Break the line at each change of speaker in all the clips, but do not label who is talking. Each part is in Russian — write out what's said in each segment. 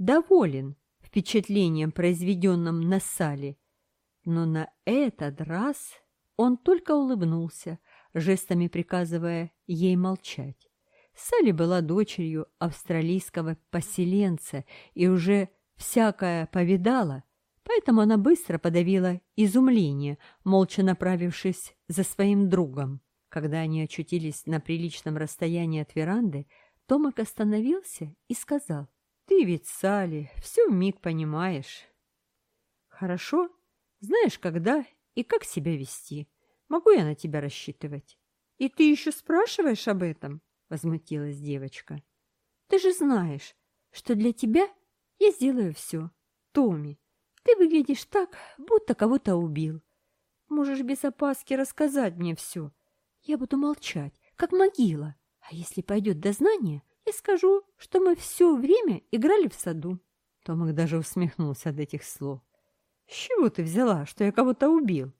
доволен впечатлением, произведенным на Сале, но на этот раз он только улыбнулся, жестами приказывая ей молчать. Салли была дочерью австралийского поселенца и уже всякое повидала, поэтому она быстро подавила изумление, молча направившись за своим другом. Когда они очутились на приличном расстоянии от веранды, Томак остановился и сказал — ты ведь, Салли, все миг понимаешь. Хорошо, знаешь, когда и как себя вести. Могу я на тебя рассчитывать? И ты еще спрашиваешь об этом? Возмутилась девочка. Ты же знаешь, что для тебя я сделаю все. Томми, ты выглядишь так, будто кого-то убил. Можешь без опаски рассказать мне все. Я буду молчать, как могила. А если пойдет дознание, я скажу, что мы все время играли в саду. Томик даже усмехнулся от этих слов. «С чего ты взяла, что я кого-то убил?»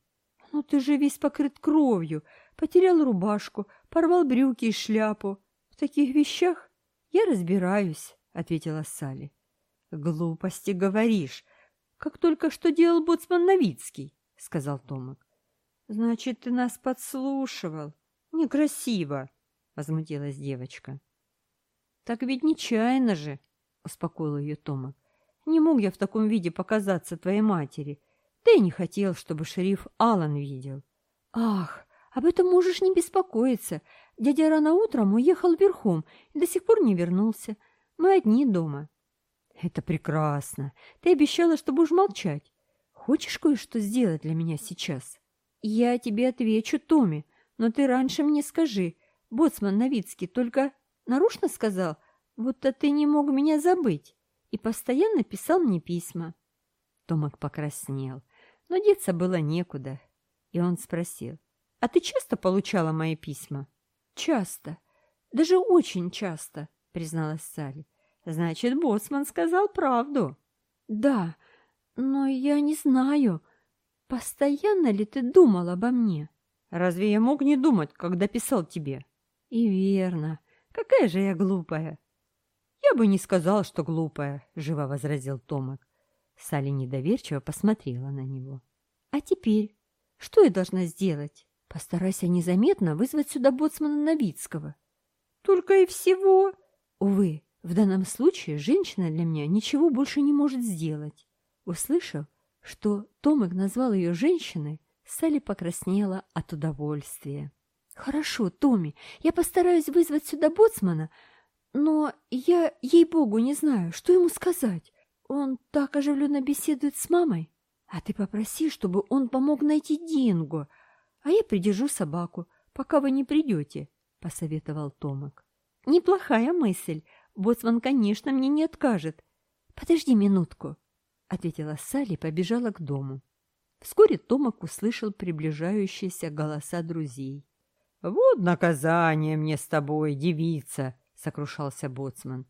«Ну ты же весь покрыт кровью, потерял рубашку, порвал брюки и шляпу. В таких вещах я разбираюсь», — ответила Салли. «Глупости говоришь, как только что делал боцман Новицкий», — сказал Томик. «Значит, ты нас подслушивал. Некрасиво», — возмутилась девочка. «Так ведь нечаянно же!» — успокоил ее Тома. «Не мог я в таком виде показаться твоей матери. Ты не хотел, чтобы шериф Алан видел». «Ах, об этом можешь не беспокоиться. Дядя рано утром уехал верхом и до сих пор не вернулся. Мы одни дома». «Это прекрасно. Ты обещала, что будешь молчать. Хочешь кое-что сделать для меня сейчас?» «Я тебе отвечу, Томми, но ты раньше мне скажи. Боцман Новицкий только нарушно сказал, будто ты не мог меня забыть, и постоянно писал мне письма. Томак покраснел, но деться было некуда. И он спросил, «А ты часто получала мои письма?» «Часто, даже очень часто», — призналась Салли. «Значит, боссман сказал правду». «Да, но я не знаю, постоянно ли ты думал обо мне?» «Разве я мог не думать, когда писал тебе?» «И верно. Какая же я глупая!» «Я бы не сказал, что глупая», — живо возразил Томак. Салли недоверчиво посмотрела на него. «А теперь? Что я должна сделать? Постарайся незаметно вызвать сюда боцмана Новицкого». «Только и всего!» «Увы, в данном случае женщина для меня ничего больше не может сделать». Услышав, что Томик назвал ее женщиной, Салли покраснела от удовольствия. «Хорошо, Томми, я постараюсь вызвать сюда боцмана, но я, ей-богу, не знаю, что ему сказать. Он так оживленно беседует с мамой. А ты попроси, чтобы он помог найти Динго, а я придержу собаку, пока вы не придете», — посоветовал Томок. «Неплохая мысль. Боцман, конечно, мне не откажет. Подожди минутку», — ответила Салли и побежала к дому. Вскоре Томок услышал приближающиеся голоса друзей. «Вот наказание мне с тобой, девица!» — сокрушался боцман.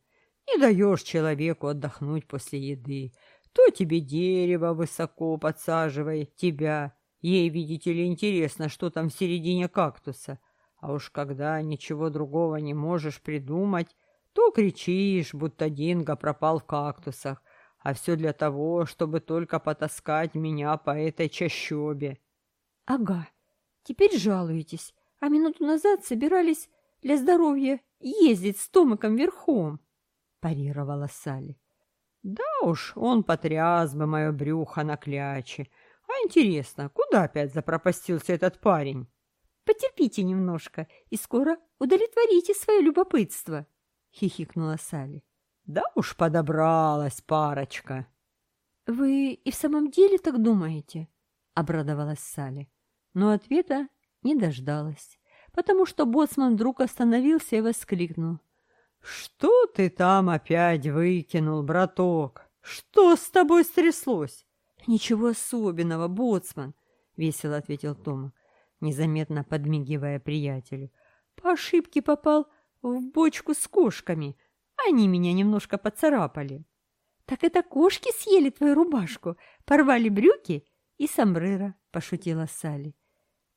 «Не даешь человеку отдохнуть после еды. То тебе дерево высоко подсаживай тебя. Ей, видите ли, интересно, что там в середине кактуса. А уж когда ничего другого не можешь придумать, то кричишь, будто Динго пропал в кактусах. А все для того, чтобы только потаскать меня по этой чащобе». «Ага, теперь жалуетесь». а минуту назад собирались для здоровья ездить с Томиком верхом, — парировала Салли. — Да уж, он потряс бы мое брюхо на кляче. А интересно, куда опять запропастился этот парень? — Потерпите немножко, и скоро удовлетворите свое любопытство, —— хихикнула Салли. «Да уж подобралась парочка!» «Вы и в самом деле так думаете?» — обрадовалась Салли. Но ответа не дождалась, потому что боцман вдруг остановился и воскликнул. «Что ты там опять выкинул, браток? Что с тобой стряслось?» «Ничего особенного, боцман», — весело ответил Тома, незаметно подмигивая приятелю. «По ошибке попал в бочку с кошками. Они меня немножко поцарапали. Так это кошки съели твою рубашку, порвали брюки и сомбреро, пошутила Салли.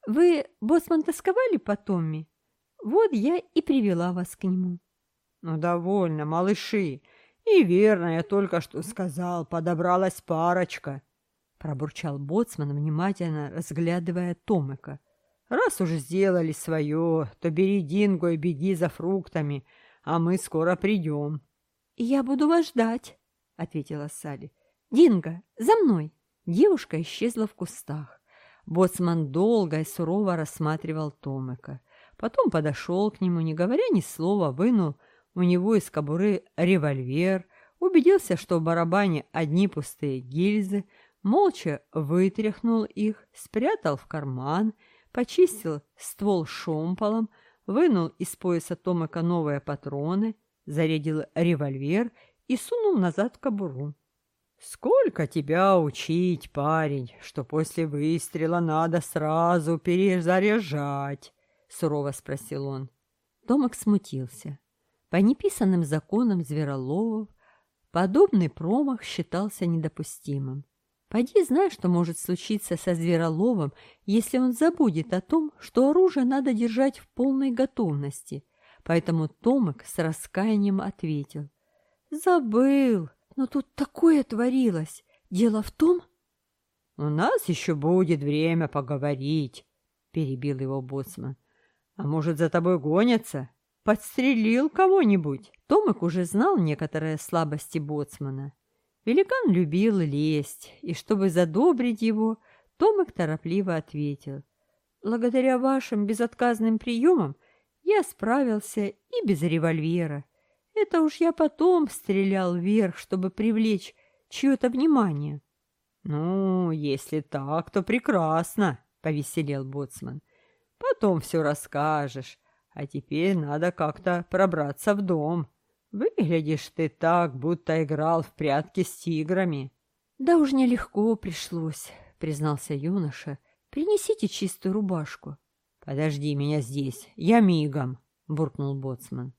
Вы, Боцман, тосковали по Томми? Вот я и привела вас к нему». «Ну, довольно, малыши.
И верно, я только что сказал, подобралась парочка», — пробурчал Боцман, внимательно разглядывая Томика. «Раз уж сделали свое, то бери Динго и беги за фруктами, а мы скоро придем».
«Я буду вас ждать», — ответила Салли. «Динго, за мной!» Девушка исчезла в кустах. Боцман долго и сурово рассматривал Томыка. Потом подошел к нему, не говоря ни слова, вынул у него из кобуры револьвер, убедился, что в барабане одни пустые гильзы, молча вытряхнул их, спрятал в карман, почистил ствол шомполом, вынул из пояса Томыка новые патроны, зарядил револьвер и сунул назад в кобуру.
Сколько тебя учить, парень, что после выстрела надо сразу перезаряжать? Сурово спросил он.
Томак смутился. По неписанным законам звероловов подобный промах считался недопустимым. Пойди, знай, что может случиться со звероловом, если он забудет о том, что оружие надо держать в полной готовности. Поэтому Томак с раскаянием ответил. «Забыл!» Но тут такое творилось. Дело в том...
— У нас еще будет время поговорить, — перебил его боцман. — А может, за тобой гонятся? Подстрелил кого-нибудь?
Томик уже знал некоторые слабости боцмана. Великан любил лезть, и чтобы задобрить его, Томик торопливо ответил. «Благодаря вашим безотказным приемам я справился и без револьвера. Это уж я потом стрелял вверх, чтобы привлечь чьё то внимание.
«Ну, если так, то прекрасно», — повеселел Боцман. «Потом всё расскажешь, а теперь надо как-то пробраться в дом. Выглядишь ты так, будто играл в прятки с тиграми».
«Да уж нелегко пришлось», — признался юноша. «Принесите чистую рубашку».
«Подожди меня здесь, я мигом», — буркнул Боцман.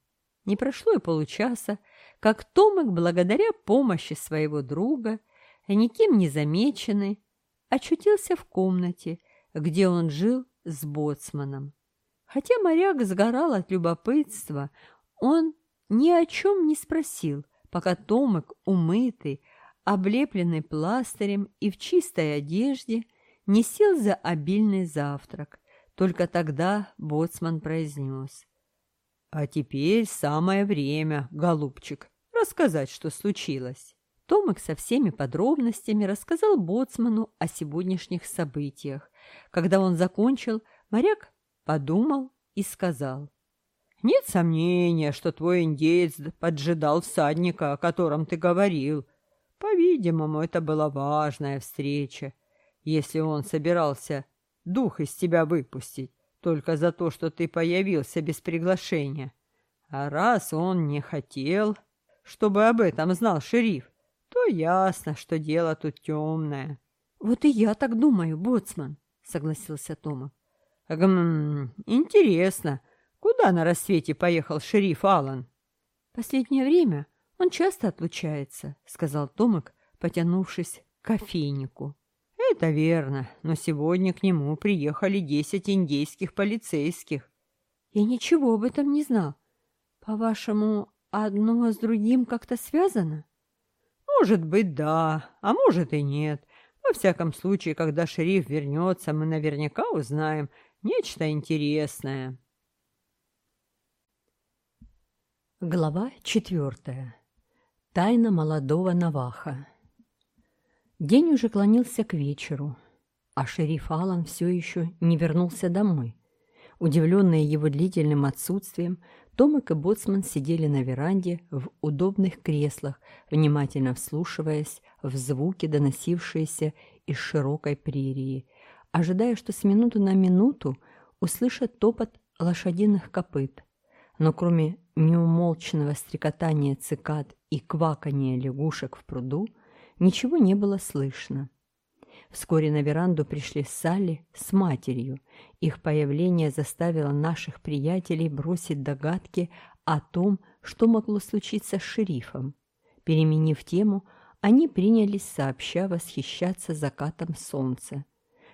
Не прошло и получаса, как Томик, благодаря помощи своего друга, никем не замеченный, очутился в комнате, где он жил с боцманом. Хотя моряк сгорал от любопытства, он ни о чем не спросил, пока Томик, умытый, облепленный пластырем и в чистой одежде, не сел за обильный завтрак. Только тогда боцман произнес.
«А теперь самое время, голубчик, рассказать, что случилось».
Томик со всеми подробностями рассказал Боцману о сегодняшних событиях. Когда он закончил, моряк подумал и сказал.
«Нет сомнения, что твой индеец поджидал всадника, о котором ты говорил. По-видимому, это была важная встреча, если он собирался дух из тебя выпустить только за то, что ты появился без приглашения. А раз он не хотел, чтобы об этом знал шериф, то ясно, что дело тут темное.
Вот и я так думаю, боцман, согласился Тома.
Гм, интересно, куда на рассвете поехал шериф Аллан?
Последнее время он часто отлучается, сказал Томок, потянувшись к кофейнику.
«Это верно, но сегодня к нему приехали десять индейских полицейских».
«Я ничего об этом не знал. По-вашему, одно с другим как-то связано?»
«Может быть, да, а может и нет. Во всяком случае, когда шериф вернется, мы наверняка узнаем нечто интересное».
Глава четвертая. Тайна молодого Наваха. День уже клонился к вечеру, а шериф Аллан все еще не вернулся домой. Удивленные его длительным отсутствием, Томик и Боцман сидели на веранде в удобных креслах, внимательно вслушиваясь в звуки, доносившиеся из широкой прерии, ожидая, что с минуты на минуту услышат топот лошадиных копыт. Но кроме неумолчного стрекотания цикад и квакания лягушек в пруду – Ничего не было слышно. Вскоре на веранду пришли Салли с матерью. Их появление заставило наших приятелей бросить догадки о том, что могло случиться с шерифом. Переменив тему, они принялись сообща восхищаться закатом солнца.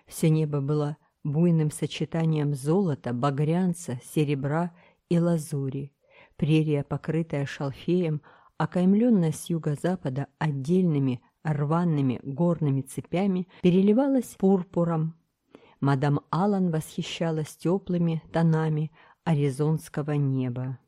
Все небо было буйным сочетанием золота, багрянца, серебра и лазури. Прерия, покрытая шалфеем, окаймленная с юго-запада отдельными рваными горными цепями переливалась пурпуром. Мадам Аллан восхищалась теплыми тонами аризонского неба,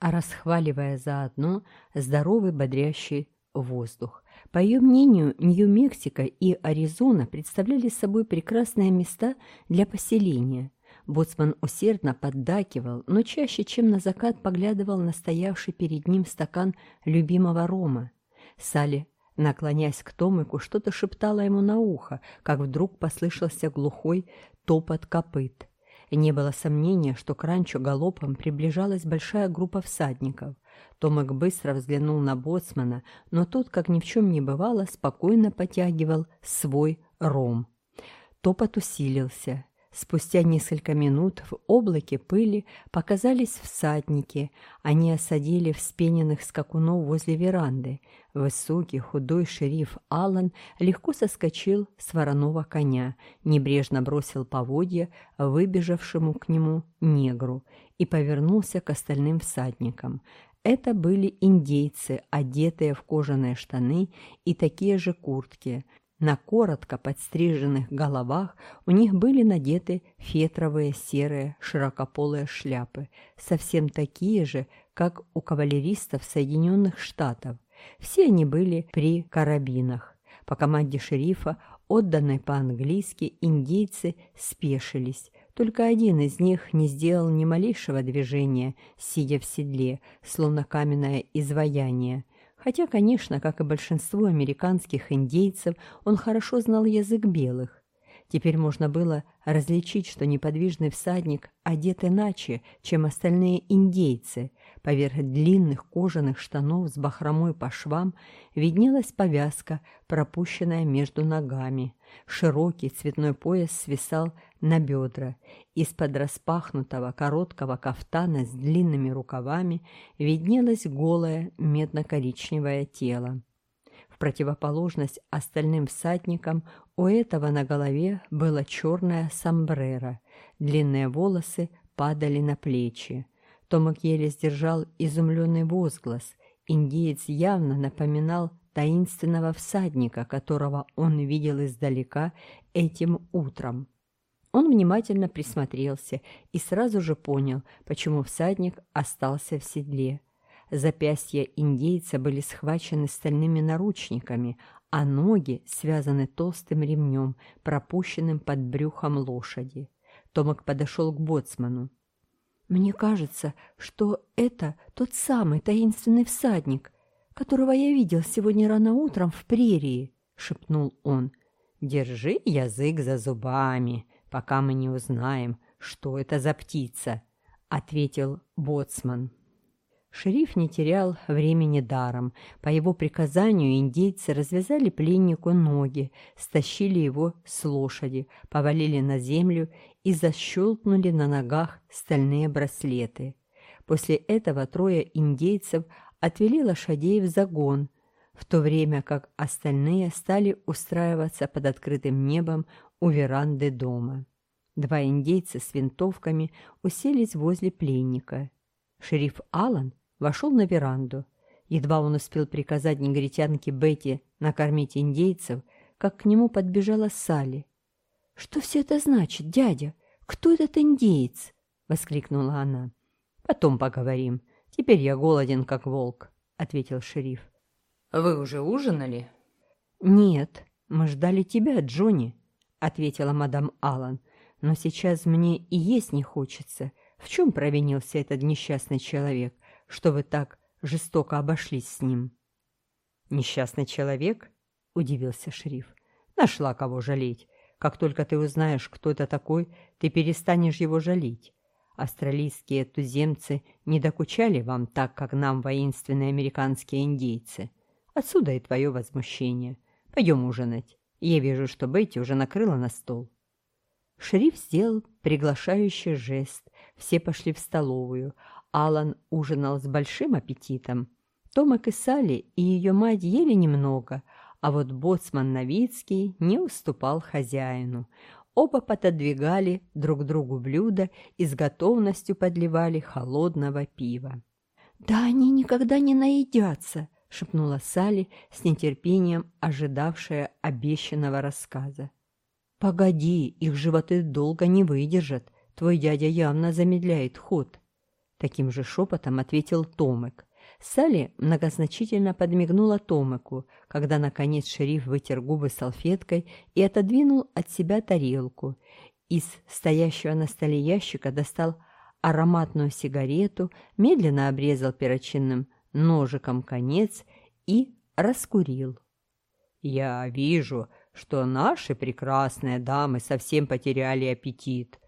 а расхваливая заодно здоровый бодрящий воздух. По ее мнению, Нью-Мексико и Аризона представляли собой прекрасные места для поселения. Боцман усердно поддакивал, но чаще, чем на закат, поглядывал на стоявший перед ним стакан любимого рома. Салли Наклонясь к Томику, что-то шептала ему на ухо, как вдруг послышался глухой топот копыт. Не было сомнения, что к ранчо галопом приближалась большая группа всадников. Томик быстро взглянул на боцмана, но тот, как ни в чем не бывало, спокойно потягивал свой ром. Топот усилился. Спустя несколько минут в облаке пыли показались всадники. Они осадили вспененных скакунов возле веранды. Высокий, худой шериф Аллан легко соскочил с вороного коня, небрежно бросил поводья выбежавшему к нему негру и повернулся к остальным всадникам. Это были индейцы, одетые в кожаные штаны и такие же куртки. На коротко подстриженных головах у них были надеты фетровые серые широкополые шляпы, совсем такие же, как у кавалеристов Соединенных Штатов. Все они были при карабинах. По команде шерифа, отданной по-английски, индейцы спешились. Только один из них не сделал ни малейшего движения, сидя в седле, словно каменное изваяние – Хотя, конечно, как и большинство американских индейцев, он хорошо знал язык белых. Теперь можно было различить, что неподвижный всадник одет иначе, чем остальные индейцы, Поверх длинных кожаных штанов с бахромой по швам виднелась повязка, пропущенная между ногами. Широкий цветной пояс свисал на бедра. Из-под распахнутого короткого кафтана с длинными рукавами виднелось голое медно-коричневое тело. В противоположность остальным всадникам у этого на голове было черное сомбреро. Длинные волосы падали на плечи. Томак еле сдержал изумленный возглас. Индеец явно напоминал таинственного всадника, которого он видел издалека этим утром. Он внимательно присмотрелся и сразу же понял, почему всадник остался в седле. Запястья индейца были схвачены стальными наручниками, а ноги связаны толстым ремнем, пропущенным под брюхом лошади. Томак подошел к боцману. Мне кажется, что это тот самый таинственный всадник, которого я видел сегодня рано утром в прерии, — шепнул он. «Держи язык за зубами, пока мы не узнаем, что это за птица», — ответил боцман. Шериф не терял времени даром. По его приказанию индейцы развязали пленнику ноги, стащили его с лошади, повалили на землю и защелкнули на ногах стальные браслеты. После этого трое индейцев отвели лошадей в загон, в то время как остальные стали устраиваться под открытым небом у веранды дома. Два индейца с винтовками уселись возле пленника. Шериф Аллан вошел на веранду. Едва он успел приказать негритянке Бетти накормить индейцев, как к нему подбежала Салли что все это значит, дядя? Кто этот индеец?» — воскликнула она. «Потом поговорим. Теперь я голоден, как волк», — ответил шериф.
«Вы уже ужинали?»
«Нет, мы ждали тебя, Джонни», — ответила мадам Аллан. «Но сейчас мне и есть не хочется. В чем провинился этот несчастный человек, что вы так жестоко обошлись с ним?»
«Несчастный человек?» — удивился шериф. «Нашла кого жалеть. Как только ты узнаешь, кто это такой, ты перестанешь его жалеть. Австралийские туземцы не докучали вам так, как нам воинственные американские индейцы. Отсюда и твое возмущение. Пойдем ужинать. Я вижу, что Бетти уже накрыла на стол».
Шериф сделал приглашающий жест. Все пошли в столовую. Алан ужинал с большим аппетитом. Томак и Салли и ее мать ели немного – а вот боцман Новицкий не уступал хозяину. Оба пододвигали друг другу блюда и с готовностью подливали холодного пива. «Да они никогда не наедятся!» — шепнула Салли с нетерпением, ожидавшая обещанного рассказа. «Погоди, их животы долго не выдержат. Твой дядя явно замедляет ход». Таким же шепотом ответил Томек. Салли многозначительно подмигнула Томаку, когда, наконец, шериф вытер губы салфеткой и отодвинул от себя тарелку. Из стоящего на столе ящика достал ароматную сигарету, медленно обрезал перочинным ножиком конец и раскурил.
«Я вижу, что наши прекрасные дамы совсем потеряли аппетит,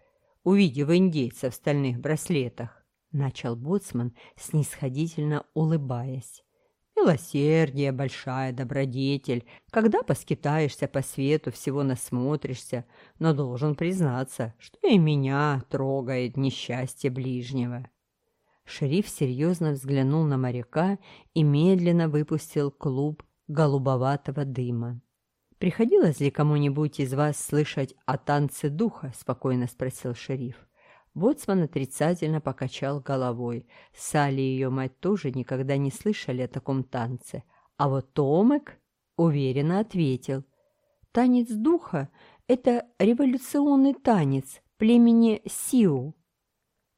увидев индейца в стальных браслетах начал Боцман, снисходительно улыбаясь. «Милосердие, большая добродетель, когда поскитаешься по свету, всего насмотришься, но должен признаться, что и меня трогает несчастье ближнего».
Шериф серьезно взглянул на моряка и медленно выпустил клуб голубоватого дыма. «Приходилось ли кому-нибудь из вас слышать о танце духа?» – спокойно спросил шериф. Боцман отрицательно покачал головой. Салли и ее мать тоже никогда не слышали о таком танце. А вот Томек уверенно ответил. «Танец духа — это революционный танец племени Сиу».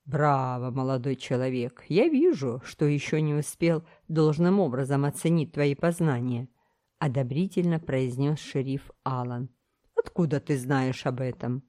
«Браво, молодой человек! Я вижу, что еще не успел должным образом оценить твои познания», — одобрительно произнес шериф Алан. «Откуда ты знаешь об этом?»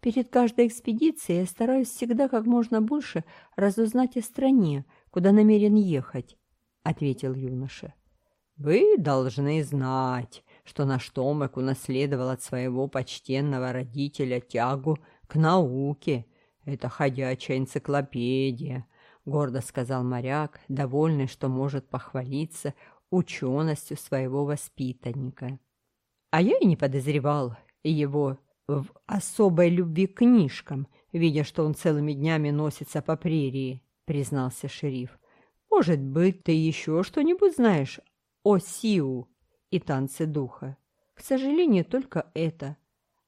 Перед каждой экспедицией я стараюсь всегда как можно больше разузнать о стране, куда намерен ехать, — ответил юноша.
— Вы должны знать, что наш Томек унаследовал от своего почтенного родителя тягу к науке. Это ходячая энциклопедия, — гордо сказал моряк, довольный, что может похвалиться ученостью своего воспитанника. — А я и не подозревал его в особой любви к книжкам, видя, что он целыми днями носится по прерии», — признался шериф. «Может быть, ты еще что-нибудь знаешь о Сиу и танце духа? К сожалению, только это».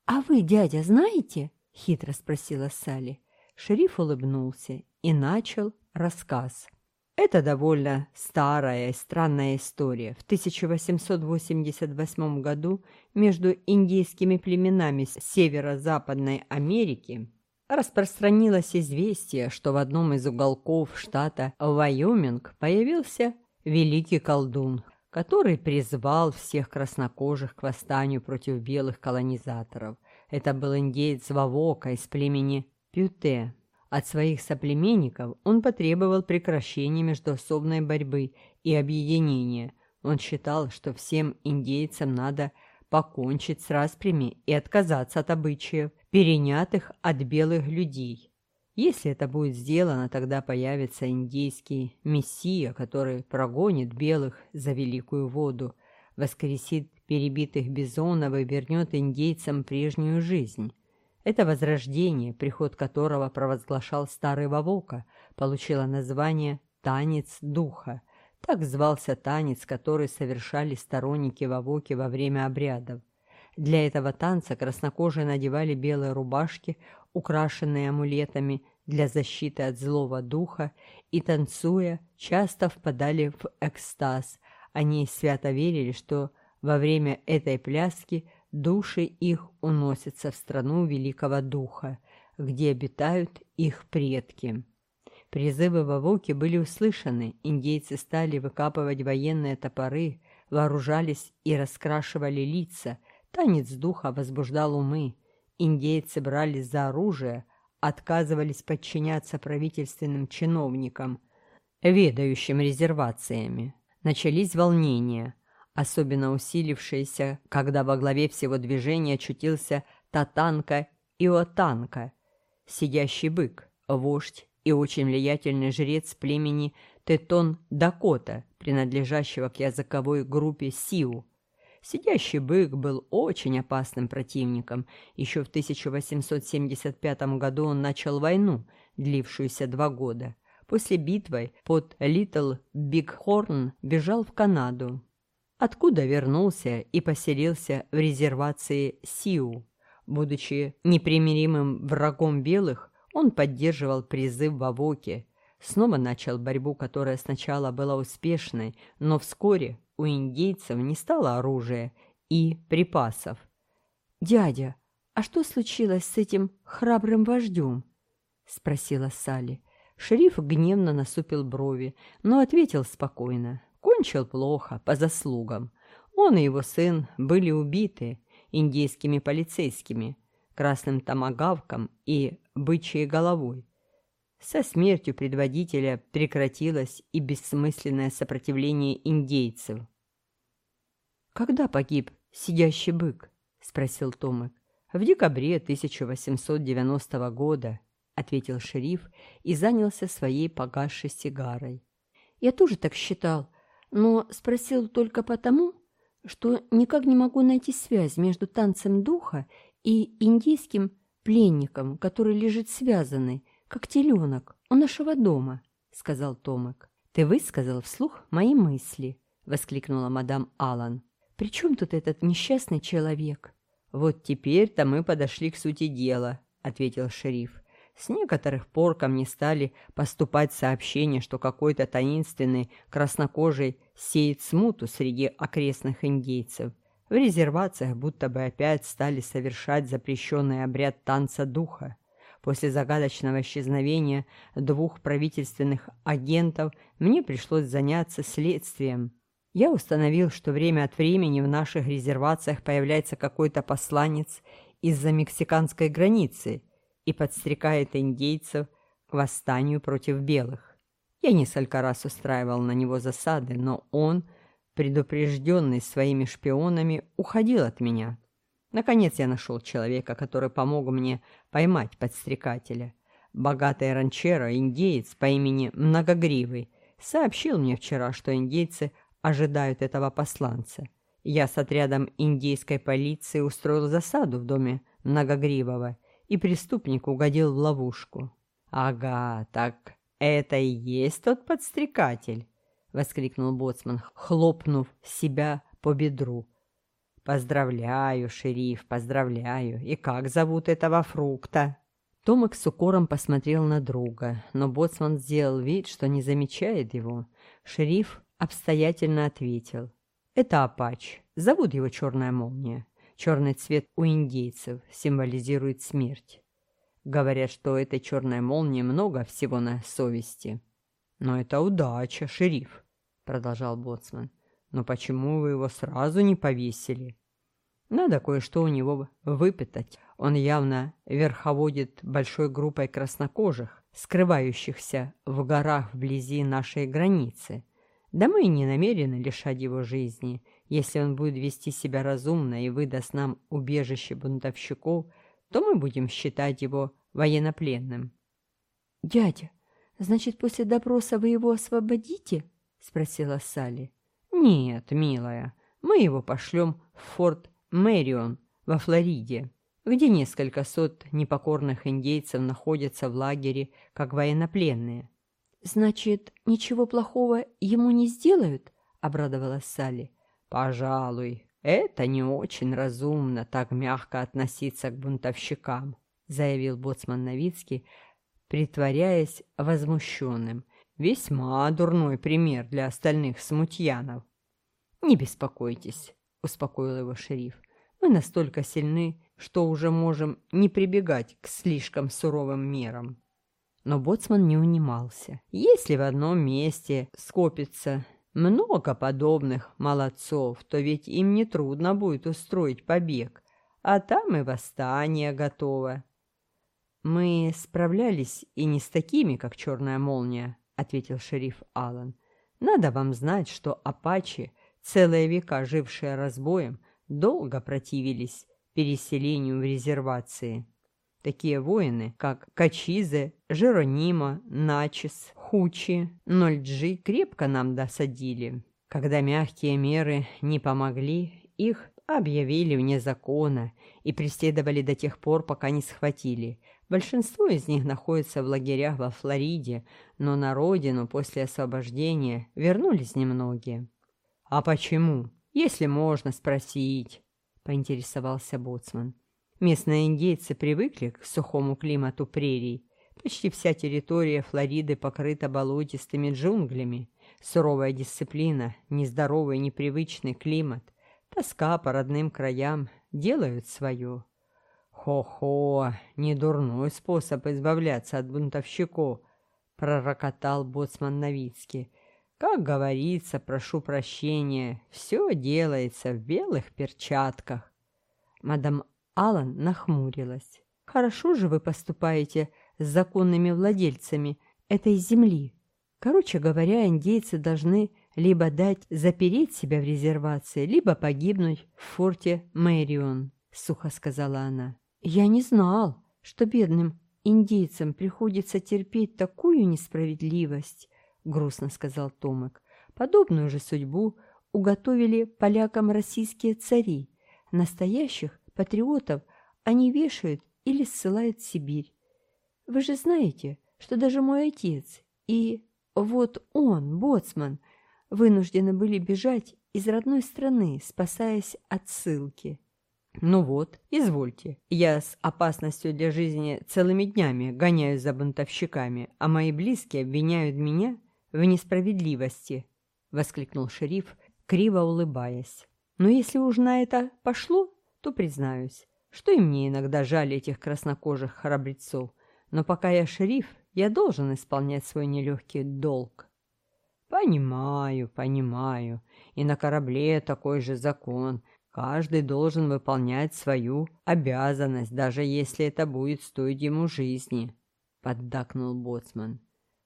«А вы, дядя, знаете?»
— хитро спросила Салли. Шериф улыбнулся и начал рассказ. Это довольно старая и странная история. В 1888 году между индейскими племенами северо-западной Америки распространилось известие, что в одном из уголков штата Вайоминг появился великий колдун, который призвал всех краснокожих к восстанию против белых колонизаторов. Это был индеец Вавока из племени Пюте, от своих соплеменников он потребовал прекращения междоусобной борьбы и объединения. Он считал, что всем индейцам надо покончить с распрями и отказаться от обычаев, перенятых от белых людей. Если это будет сделано, тогда появится индейский мессия, который прогонит белых за великую воду, воскресит перебитых бизонов и вернет индейцам прежнюю жизнь. Это возрождение, приход которого провозглашал старый Вовока, получило название «Танец Духа». Так звался танец, который совершали сторонники Вовоки во время обрядов. Для этого танца краснокожие надевали белые рубашки, украшенные амулетами для защиты от злого духа, и, танцуя, часто впадали в экстаз. Они свято верили, что во время этой пляски – Души их уносятся в страну Великого Духа, где обитают их предки. Призывы Вавуки были услышаны, индейцы стали выкапывать военные топоры, вооружались и раскрашивали лица, танец духа возбуждал умы, индейцы брались за оружие, отказывались подчиняться правительственным чиновникам, ведающим резервациями. Начались волнения – особенно усилившаяся, когда во главе всего движения очутился Татанка Иотанка, сидящий бык, вождь и очень влиятельный жрец племени Тетон-Дакота, принадлежащего к языковой группе Сиу. Сидящий бык был очень опасным противником. Еще в 1875 году он начал войну, длившуюся два года. После битвы под Литл Бигхорн бежал в Канаду, откуда вернулся и поселился в резервации Сиу. Будучи непримиримым врагом белых, он поддерживал призыв в Авоке, снова начал борьбу, которая сначала была успешной, но вскоре у индейцев не стало оружия и припасов.
«Дядя, а что случилось с этим храбрым вождем?» — спросила Салли.
Шериф гневно насупил брови, но ответил спокойно кончил плохо, по заслугам. Он и его сын были убиты индейскими полицейскими, красным томагавком и бычьей головой. Со смертью предводителя прекратилось и бессмысленное сопротивление индейцев.
«Когда погиб сидящий бык?» – спросил Томик.
«В декабре 1890 года», – ответил шериф и занялся своей погасшей сигарой.
«Я тоже так считал», но спросил только потому, что никак не могу найти связь между танцем духа и индийским пленником, который лежит связанный, как теленок, у нашего дома, — сказал Томек.
— Ты высказал вслух мои мысли, — воскликнула мадам Аллан.
— При чем тут этот несчастный человек?
— Вот теперь-то мы подошли к сути дела, — ответил шериф. С некоторых пор ко мне стали поступать сообщения, что какой-то таинственный краснокожий сеет смуту среди окрестных индейцев. В резервациях будто бы опять стали совершать запрещенный обряд танца духа. После загадочного исчезновения двух правительственных агентов мне пришлось заняться следствием. Я установил, что время от времени в наших резервациях появляется какой-то посланец из-за мексиканской границы – и подстрекает индейцев к восстанию против белых. Я несколько раз устраивал на него засады, но он, предупрежденный своими шпионами, уходил от меня. Наконец я нашел человека, который помог мне поймать подстрекателя. Богатый ранчеро, индеец по имени Многогривый, сообщил мне вчера, что индейцы ожидают этого посланца. Я с отрядом индейской полиции устроил засаду в доме Многогривого и преступник угодил в ловушку. «Ага, так это и есть тот подстрекатель!» — воскликнул Боцман, хлопнув себя по бедру. «Поздравляю, шериф, поздравляю! И как зовут этого фрукта?» Томик с укором посмотрел на друга, но Боцман сделал вид, что не замечает его. Шериф обстоятельно ответил. «Это Апач. Зовут его Черная Молния. Черный цвет у индейцев символизирует смерть. Говорят, что эта черная молния много всего на совести. «Но это удача, шериф», — продолжал Боцман. «Но почему вы его сразу не повесили?» «Надо кое-что у него выпитать. Он явно верховодит большой группой краснокожих, скрывающихся в горах вблизи нашей границы. Да мы и не намерены лишать его жизни. Если он будет вести себя разумно и выдаст нам убежище бунтовщиков, то мы будем считать его военнопленным.
«Дядя, значит, после допроса вы его освободите?» — спросила Салли.
«Нет, милая, мы его пошлем в форт Мэрион во Флориде, где несколько сот непокорных индейцев находятся в лагере как военнопленные».
«Значит, ничего плохого ему не сделают?» — обрадовалась Салли.
«Пожалуй, это не очень разумно так мягко относиться к бунтовщикам», заявил боцман Новицкий, притворяясь возмущенным. «Весьма дурной пример для остальных смутьянов». «Не беспокойтесь», — успокоил его шериф. «Мы настолько сильны, что уже можем не прибегать к слишком суровым мерам». Но боцман не унимался. «Если в одном месте скопится много подобных молодцов, то ведь им не трудно будет устроить побег, а там и восстание готово. Мы справлялись и не с такими, как черная молния, ответил шериф Аллан. Надо вам знать, что апачи, целые века жившие разбоем, долго противились переселению в резервации. Такие воины, как Качизе, Жеронима, Начис, Хучи, Нольджи крепко нам досадили. Когда мягкие меры не помогли, их объявили вне закона и преследовали до тех пор, пока не схватили. Большинство из них находится в лагерях во Флориде, но на родину после освобождения вернулись немногие. «А почему? Если можно спросить», — поинтересовался Боцман. Местные индейцы привыкли к сухому климату прерий. Почти вся территория Флориды покрыта болотистыми джунглями. Суровая дисциплина, нездоровый непривычный климат, тоска по родным краям делают свое. «Хо-хо! Недурной способ избавляться от бунтовщиков!» — пророкотал боцман Новицкий. «Как говорится, прошу прощения, все делается в белых перчатках».
Мадам Алан нахмурилась. «Хорошо же вы поступаете с законными владельцами этой земли. Короче говоря, индейцы должны либо дать запереть себя в резервации, либо погибнуть в форте Мэрион», — сухо сказала она. «Я не знал, что бедным индейцам приходится терпеть такую несправедливость», — грустно сказал Томек. «Подобную же судьбу уготовили полякам российские цари, настоящих патриотов они вешают или ссылают в Сибирь. Вы же знаете, что даже мой отец и вот он, боцман, вынуждены были бежать из родной страны, спасаясь от ссылки.
Ну вот, извольте, я с опасностью для жизни целыми днями гоняюсь за бунтовщиками, а мои близкие обвиняют меня в несправедливости, — воскликнул шериф, криво улыбаясь. Но ну, если уж на это пошло, то признаюсь, что и мне иногда жаль этих краснокожих храбрецов, но пока я шериф, я должен исполнять свой нелегкий долг. Понимаю, понимаю, и на корабле такой же закон. Каждый должен выполнять свою обязанность, даже если это будет стоить ему жизни, — поддакнул Боцман.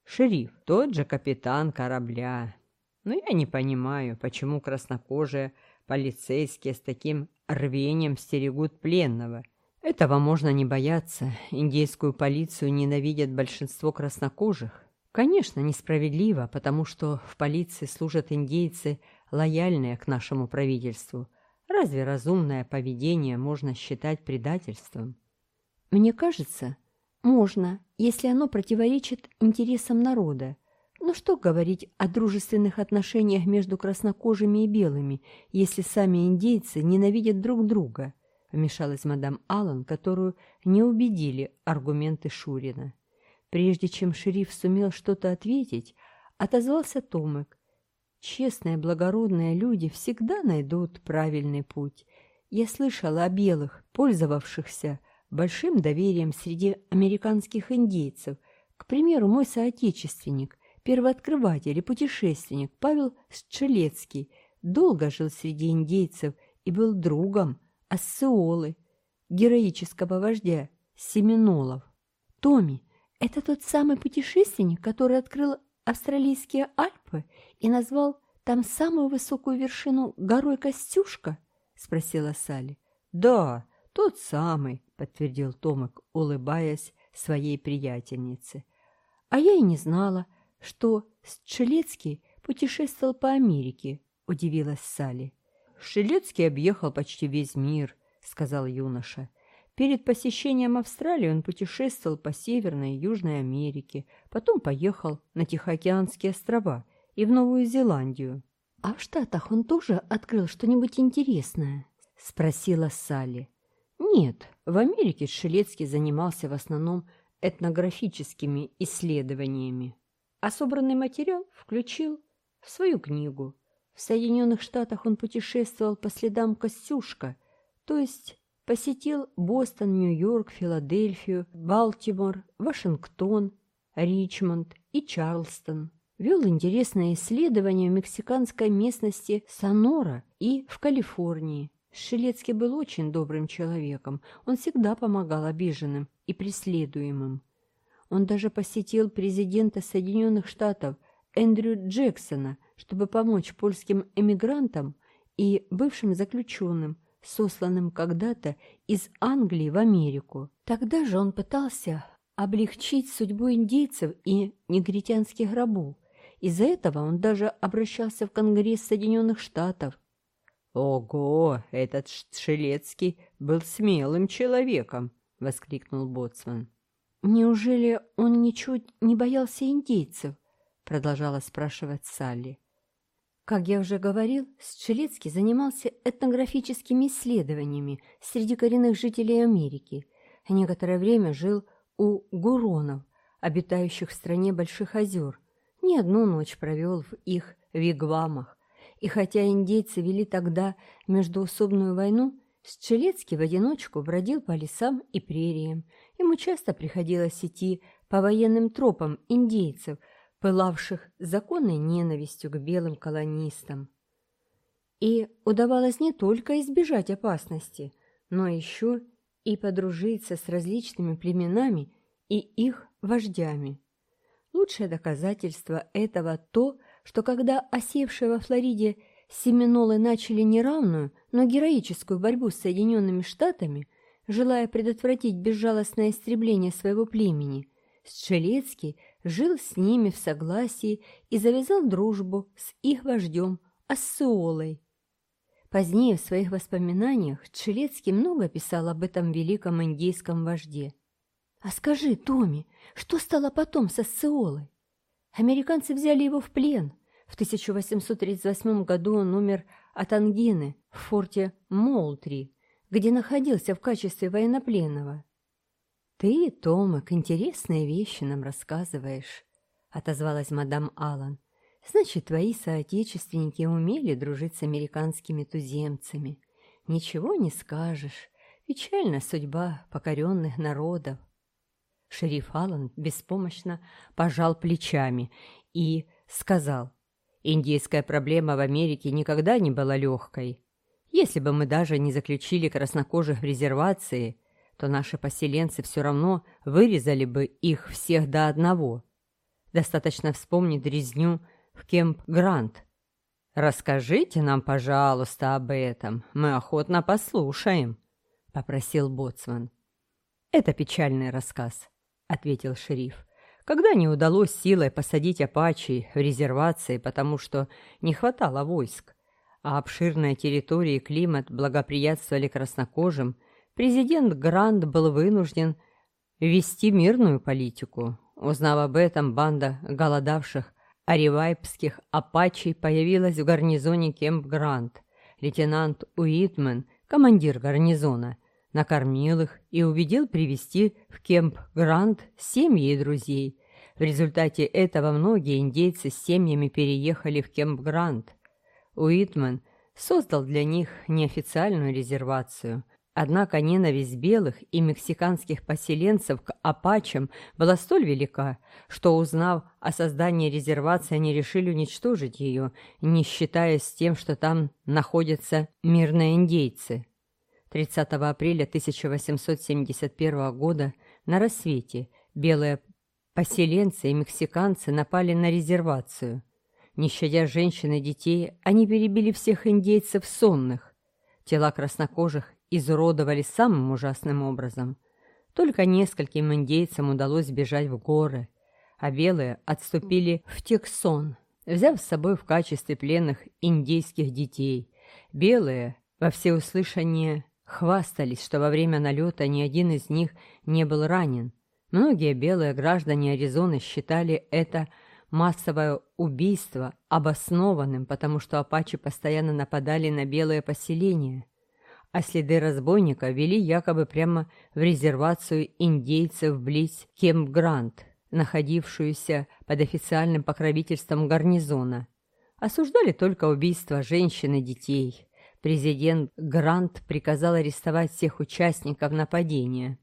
Шериф, тот же капитан корабля. Но я не понимаю, почему краснокожие полицейские с таким рвением стерегут пленного. Этого можно не бояться. Индийскую полицию ненавидят большинство краснокожих. Конечно, несправедливо, потому что в полиции служат индейцы, лояльные к нашему правительству. Разве разумное поведение можно считать предательством?
Мне кажется, можно, если оно противоречит интересам народа, ну что говорить о дружественных отношениях между краснокожими и белыми, если сами индейцы ненавидят друг друга, вмешалась мадам Аллан, которую не убедили аргументы Шурина. Прежде чем шериф сумел что-то ответить, отозвался Томек. Честные, благородные люди всегда найдут правильный путь. Я слышала о белых, пользовавшихся большим доверием среди американских индейцев. К примеру, мой соотечественник – первооткрыватель и путешественник Павел Счелецкий долго жил среди индейцев и был другом Ассеолы, героического вождя Семенолов. Томи, это тот самый путешественник, который открыл австралийские Альпы и назвал там самую высокую вершину горой Костюшка? спросила Салли.
Да, тот самый, подтвердил Томик, улыбаясь своей приятельнице.
А я и не знала, что Шелецкий путешествовал по Америке, удивилась Салли.
Шелецкий объехал почти весь мир, сказал юноша. Перед посещением Австралии он путешествовал по Северной и Южной Америке, потом поехал на Тихоокеанские острова и в Новую Зеландию.
«А в Штатах он тоже открыл что-нибудь интересное?» – спросила Салли.
«Нет, в Америке Шелецкий занимался в основном этнографическими исследованиями. Особранный а материал включил в свою книгу. В Соединенных Штатах он путешествовал по следам Костюшка, то есть посетил Бостон, Нью-Йорк, Филадельфию, Балтимор, Вашингтон, Ричмонд и Чарлстон. Вел интересные исследования в мексиканской местности Сонора и в Калифорнии. Шелецкий был очень добрым человеком, он всегда помогал обиженным и преследуемым. Он даже посетил президента Соединенных Штатов Эндрю Джексона, чтобы помочь польским эмигрантам и бывшим заключенным, сосланным когда-то из Англии в Америку. Тогда же он пытался облегчить судьбу индейцев и негритянских рабов. Из-за этого он даже обращался в Конгресс Соединенных Штатов. «Ого, этот Шелецкий был смелым человеком!» — воскликнул Боцман.
«Неужели он ничуть не боялся индейцев?» — продолжала спрашивать Салли. Как я уже говорил, Счелецкий занимался этнографическими исследованиями среди коренных жителей Америки некоторое время жил у гуронов,
обитающих в стране Больших озер. Ни одну ночь провел в их вигвамах. И хотя индейцы вели тогда междуусобную войну, с Челецки в одиночку бродил по лесам и прериям. Ему часто приходилось идти по военным тропам индейцев, пылавших законной ненавистью к белым колонистам. И удавалось не только избежать опасности, но еще и подружиться с различными племенами и их вождями. Лучшее доказательство этого то, что когда осевшие во Флориде семинолы начали неравную – но героическую борьбу с Соединенными Штатами, желая предотвратить безжалостное истребление своего племени, Стшелецкий жил с ними в согласии и завязал дружбу с их вождем Ассуолой. Позднее в своих воспоминаниях Тшелецкий много писал об этом великом индейском вожде. «А скажи, Томми, что стало потом с Ассуолой? Американцы взяли его в плен. В 1838 году он умер от ангины в форте Молтри, где находился в качестве военнопленного. «Ты, Томик, интересные вещи нам рассказываешь», — отозвалась мадам Аллан. «Значит, твои соотечественники умели дружить с американскими туземцами. Ничего не скажешь. Печальна судьба покоренных народов». Шериф Аллан беспомощно пожал плечами и сказал, Индийская проблема в Америке никогда не была легкой. Если бы мы даже не заключили краснокожих в резервации, то наши поселенцы все равно вырезали бы их всех до одного. Достаточно вспомнить резню в Кемп-Грант. «Расскажите нам, пожалуйста, об этом. Мы охотно послушаем», — попросил Боцман. «Это печальный рассказ», — ответил шериф. Когда не удалось силой посадить апачей в резервации, потому что не хватало войск, а обширная территория и климат благоприятствовали краснокожим, президент Грант был вынужден вести мирную политику. Узнав об этом, банда голодавших аревайпских апачей появилась в гарнизоне Кемп Грант. Лейтенант Уитмен, командир гарнизона, накормил их и убедил привести в Кемп Гранд семьи и друзей. В результате этого многие индейцы с семьями переехали в Кемп Гранд. Уитман создал для них неофициальную резервацию. Однако ненависть белых и мексиканских поселенцев к апачам была столь велика, что, узнав о создании резервации, они решили уничтожить ее, не считаясь тем, что там находятся мирные индейцы. 30 апреля 1772 года на рассвете белые поселенцы и мексиканцы напали на резервацию. Не щадя женщин и детей, они перебили всех индейцев сонных. Тела краснокожих изуродовали самым ужасным образом. Только нескольким индейцам удалось бежать в горы, а белые отступили в Тексон, взяв с собой в качестве пленных индейских детей. Белые во всеуслышание хвастались, что во время налета ни один из них не был ранен. Многие белые граждане Аризоны считали это массовое убийство обоснованным, потому что апачи постоянно нападали на белые поселения, а следы разбойника вели якобы прямо в резервацию индейцев близ Кемп-Грант, находившуюся под официальным покровительством гарнизона. Осуждали только убийство женщин и детей. Президент Грант приказал арестовать всех участников нападения,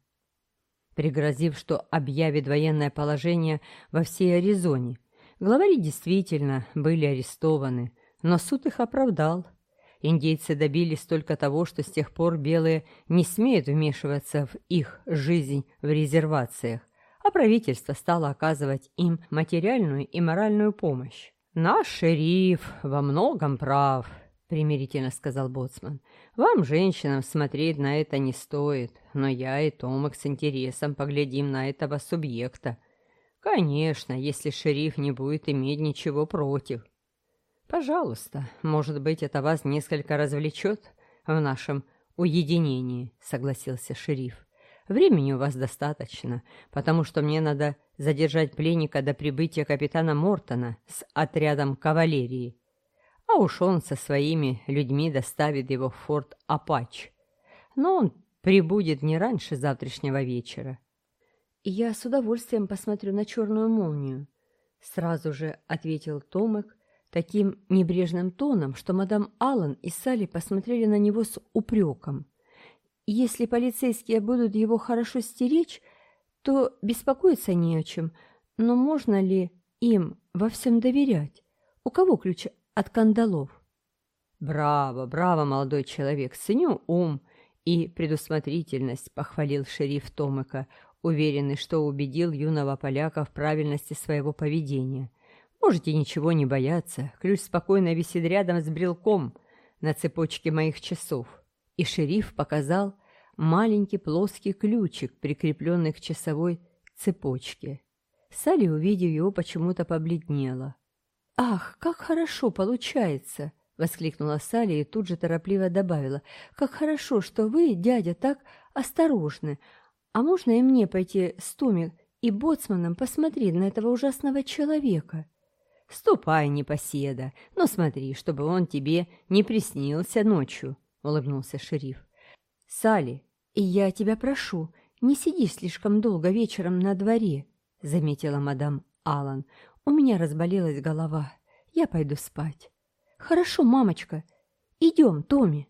пригрозив, что объявит военное положение во всей Аризоне. Главари действительно были арестованы, но суд их оправдал. Индейцы добились только того, что с тех пор белые не смеют вмешиваться в их жизнь в резервациях, а правительство стало оказывать им материальную и моральную помощь. «Наш шериф во многом прав», примирительно сказал Боцман. «Вам, женщинам, смотреть на это не стоит, но я и Томок с интересом поглядим на этого субъекта. Конечно, если шериф не будет иметь ничего против. Пожалуйста, может быть, это вас несколько развлечет в нашем уединении», — согласился шериф. «Времени у вас достаточно, потому что мне надо задержать пленника до прибытия капитана Мортона с отрядом кавалерии» а уж он со своими людьми доставит его в форт Апач. Но он прибудет не раньше завтрашнего вечера. «Я с удовольствием посмотрю на черную молнию», — сразу же ответил Томек таким небрежным тоном, что мадам Аллан и Салли посмотрели на него с упреком. «Если полицейские будут его хорошо стеречь, то беспокоиться не о чем, но можно ли им во всем доверять? У кого ключ от кандалов?
«Браво, браво, молодой человек! Ценю ум и предусмотрительность», — похвалил шериф Томека, уверенный, что убедил юного поляка в правильности своего поведения. «Можете ничего не бояться. Ключ спокойно висит рядом с брелком на цепочке моих часов». И шериф показал маленький плоский ключик, прикрепленный к часовой цепочке. Салли, увидев его, почему-то побледнела. «Ах, как хорошо получается!» — воскликнула Салли и тут же торопливо добавила. «Как хорошо, что вы, дядя, так осторожны. А можно и мне пойти с Томи и Боцманом посмотреть на этого ужасного человека?» «Ступай, непоседа, но смотри, чтобы он тебе не приснился ночью», — улыбнулся шериф.
«Салли, я тебя прошу, не сиди слишком долго вечером на дворе», — заметила мадам Аллан. «У меня разболелась голова. Я пойду спать». «Хорошо, мамочка. Идем, Томми».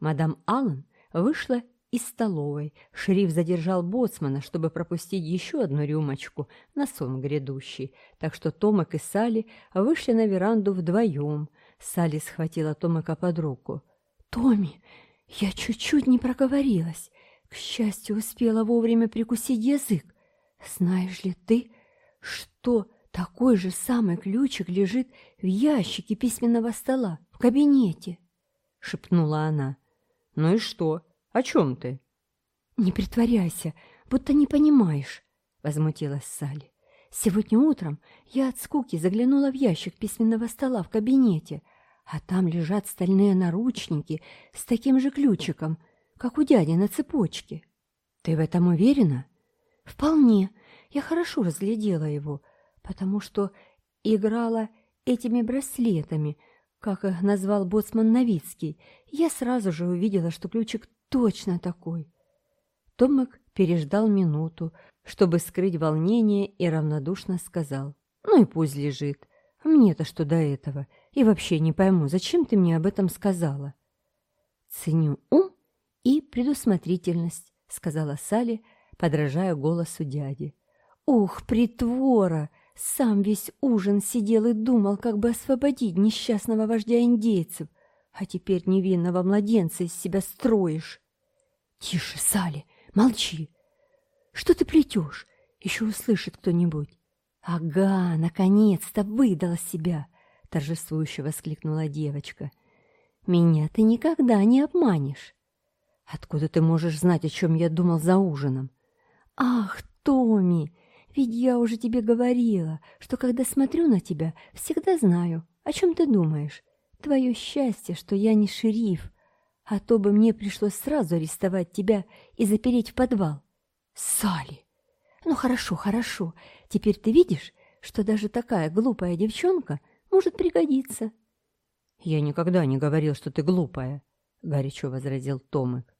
Мадам Аллан вышла из столовой. Шериф задержал боцмана, чтобы пропустить еще одну рюмочку на сон грядущий, так что Томак и Салли вышли на веранду вдвоем. Салли схватила Томака под руку. «Томми, я чуть-чуть не проговорилась. К счастью, успела вовремя прикусить язык. Знаешь ли ты, что Такой же самый ключик лежит в ящике письменного стола в кабинете, — шепнула она.
— Ну и что? О чем ты?
— Не притворяйся, будто не понимаешь, — возмутилась Салли. Сегодня утром я от скуки заглянула в ящик письменного стола в кабинете, а там лежат стальные наручники с таким же ключиком, как у дяди на цепочке. Ты в этом уверена? Вполне. Я хорошо разглядела его потому что играла этими браслетами, как их назвал боцман Новицкий. Я сразу же увидела, что ключик точно такой. Томик переждал минуту, чтобы скрыть волнение, и равнодушно сказал. «Ну и пусть лежит. Мне-то что до этого? И вообще не пойму, зачем ты мне об этом сказала?» «Ценю ум и предусмотрительность», — сказала Салли, подражая голосу дяди. «Ух, притвора!» Сам весь ужин сидел и думал, как бы освободить несчастного вождя индейцев, а теперь невинного младенца из себя строишь. Тише, Сали, молчи. Что ты плетешь? Еще услышит кто-нибудь. Ага, наконец-то выдал себя, торжествующе воскликнула девочка. Меня ты никогда не обманешь. Откуда ты можешь знать, о чем я думал за ужином? Ах, Томи, ведь я уже тебе говорила, что когда смотрю на тебя, всегда знаю, о чем ты думаешь. Твое счастье, что я не шериф, а то бы мне пришлось сразу арестовать тебя и запереть в подвал. Салли! Ну хорошо, хорошо, теперь ты видишь, что даже такая глупая девчонка может пригодиться.
«Я никогда не говорил, что ты глупая», — горячо возразил Томик.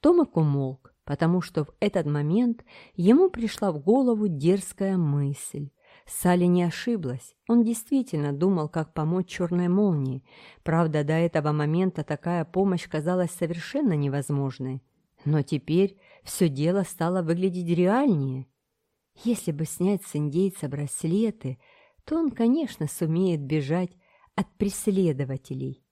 Томик умолк, потому что в этот момент ему пришла в голову дерзкая мысль. Салли не ошиблась, он действительно думал, как помочь черной молнии. Правда, до этого момента такая помощь казалась совершенно невозможной. Но теперь все дело стало выглядеть реальнее. Если бы снять с индейца браслеты, то он, конечно, сумеет бежать от преследователей.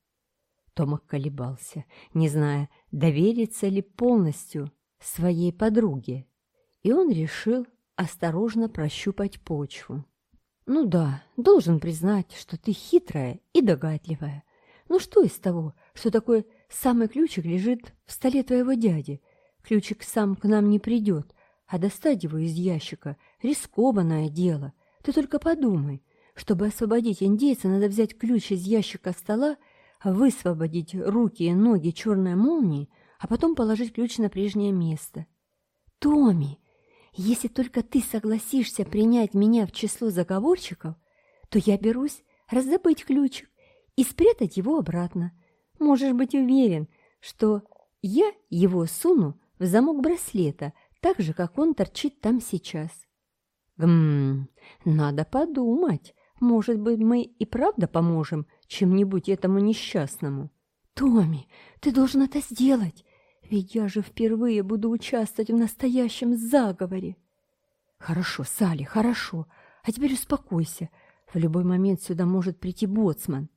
Томак колебался, не зная, довериться ли полностью своей подруге, и он решил осторожно прощупать почву. «Ну да, должен признать, что ты хитрая и догадливая. Ну что из того, что такой самый ключик лежит в столе твоего дяди? Ключик сам к нам не придет, а достать его из ящика — рискованное дело. Ты только подумай, чтобы освободить индейца, надо взять ключ из ящика стола, высвободить руки и ноги черной молнии — а потом положить ключ на прежнее место. Томи. если только ты согласишься принять меня в число заговорщиков, то я берусь раздобыть ключик и спрятать его обратно. Можешь быть уверен, что я его суну в замок браслета,
так же, как он торчит там сейчас». «Гм, надо подумать. Может быть, мы и правда поможем чем-нибудь этому несчастному?» Томи, ты должен это сделать!» ведь Я же впервые буду участвовать в настоящем заговоре. Хорошо, Сали, хорошо. А теперь успокойся. В любой момент сюда может прийти боцман.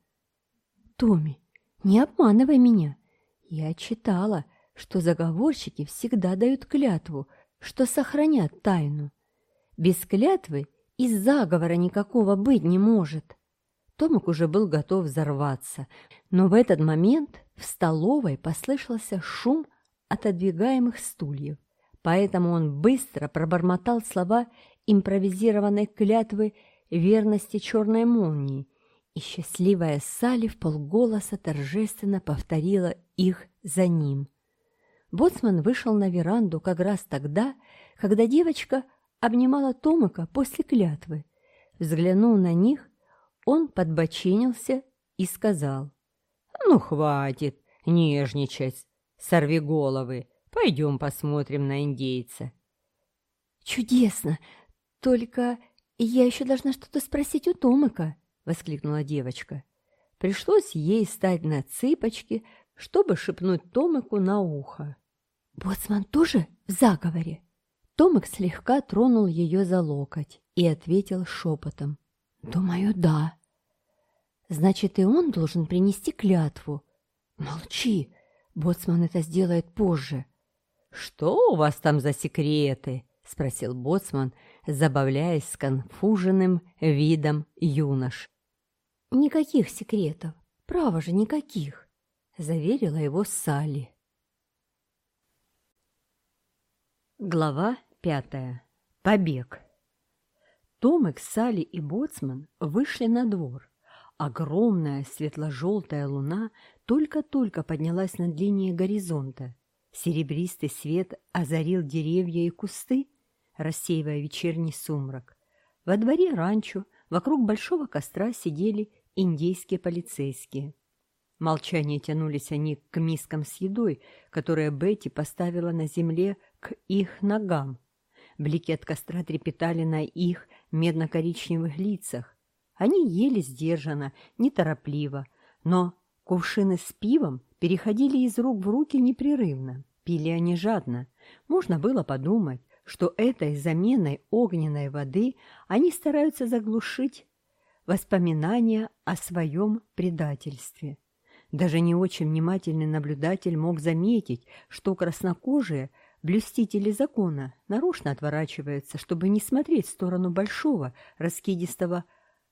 Томи, не обманывай меня. Я читала, что заговорщики всегда дают клятву, что сохранят тайну. Без клятвы из заговора никакого быть не может. Томик уже был готов взорваться, но в этот момент в столовой послышался шум отодвигаемых стульев. Поэтому он быстро пробормотал слова импровизированной клятвы верности черной молнии, и счастливая Салли в полголоса торжественно повторила их за ним. Боцман вышел на веранду как раз тогда, когда девочка обнимала Томика после клятвы. Взглянул на них, он подбочинился и сказал. «Ну, хватит нежничать сорви головы. Пойдем посмотрим на индейца». «Чудесно! Только я еще должна что-то спросить у Томика», — воскликнула девочка. Пришлось ей стать на цыпочки, чтобы шепнуть Томику на ухо. «Боцман тоже в заговоре?» Томик слегка тронул ее за локоть и ответил шепотом. «Думаю, да». «Значит, и он должен принести клятву». «Молчи!» Боцман это сделает позже».
«Что у вас там за секреты?» — спросил Боцман, забавляясь сконфуженным видом юнош.
«Никаких секретов. Право же, никаких», — заверила его Салли.
Глава пятая. Побег. Томик, Салли и Боцман вышли на двор. Огромная светло-желтая луна только-только поднялась над линией горизонта. Серебристый свет озарил деревья и кусты, рассеивая вечерний сумрак. Во дворе ранчо вокруг большого костра сидели индейские полицейские. Молчание тянулись они к мискам с едой, которые Бетти поставила на земле к их ногам. Блики от костра трепетали на их медно-коричневых лицах, они ели сдержанно, неторопливо, но кувшины с пивом переходили из рук в руки непрерывно. Пили они жадно. Можно было подумать, что этой заменой огненной воды они стараются заглушить воспоминания о своем предательстве. Даже не очень внимательный наблюдатель мог заметить, что краснокожие – Блюстители закона нарочно отворачиваются, чтобы не смотреть в сторону большого раскидистого